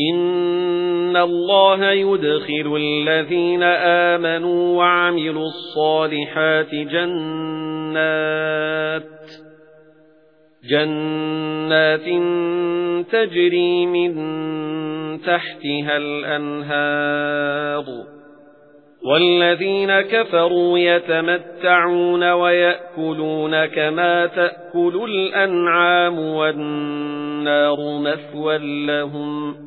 إِنَّ اللَّهَ يُدْخِلُ الَّذِينَ آمَنُوا وَعَمِلُوا الصَّالِحَاتِ جَنَّاتٍ جَنَّاتٍ تَجْرِي مِن تَحْتِهَا الْأَنْهَارُ وَالَّذِينَ كَفَرُوا يَتَمَتَّعُونَ وَيَأْكُلُونَ كَمَا تَأْكُلُ الْأَنْعَامُ وَالنَّارُ مَثْوًى لَّهُمْ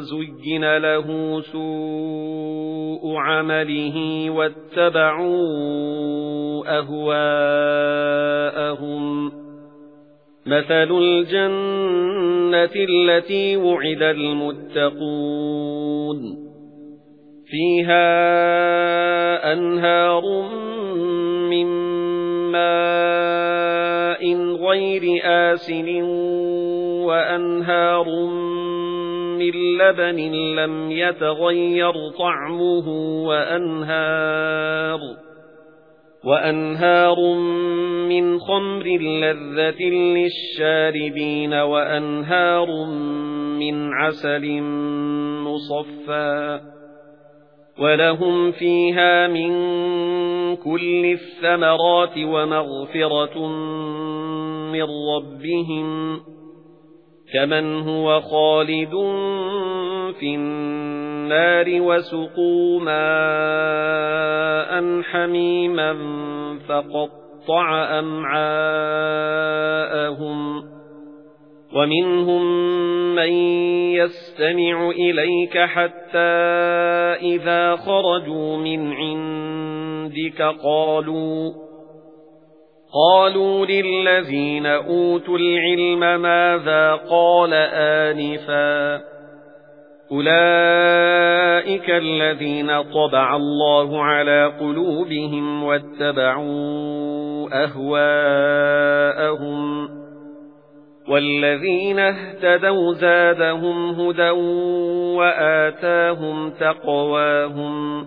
زُيِّنَ لَهُ سُوءُ عَمَلِهِ وَاتَّبَعُوا أَهْوَاءَهُمْ مَثَلُ الْجَنَّةِ الَّتِي وُعِدَ الْمُتَّقُونَ فِيهَا أَنْهَارٌ مِّن مَّاءٍ غَيْرِ آسِنٍ وَأَنْهَارٌ لَّبَنٍ لَّمْ يَتَغَيَّرْ طَعْمُهُ وَأَنْهَارٌ وَأَنْهَارٌ مِّنْ خَمْرٍ لَّذَّةٍ لِّلشَّارِبِينَ وَأَنْهَارٌ مِّنْ عَسَلٍ مُّصَفًّى وَلَهُمْ فِيهَا مِن كُلِّ الثَّمَرَاتِ وَمَغْفِرَةٌ مِّن رَّبِّهِمْ. كَمَنْ هُوَ خَالِدٌ فِي النَّارِ وَسُقُوا مَاءً حَمِيمًا فَقَطَّعَ أَمْعَاءَهُمْ وَمِنْهُمْ مَن يَسْتَمِعُ إِلَيْكَ حَتَّى إِذَا خَرَجُوا مِنْ عِندِكَ قَالُوا قالوا للذين أوتوا العلم ماذا قال آنفا أولئك الذين طبع الله على قلوبهم واتبعوا أهواءهم والذين اهتدوا زادهم هدى وآتاهم تقواهم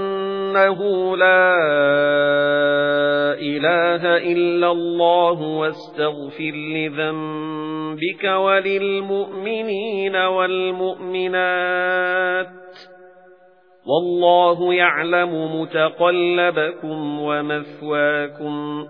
أنه لا إله إلا الله واستغفر لذنبك وللمؤمنين والمؤمنات والله يعلم متقلبكم ومثواكم